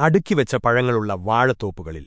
അടുക്കിവെച്ച പഴങ്ങളുള്ള വാഴത്തോപ്പുകളിൽ.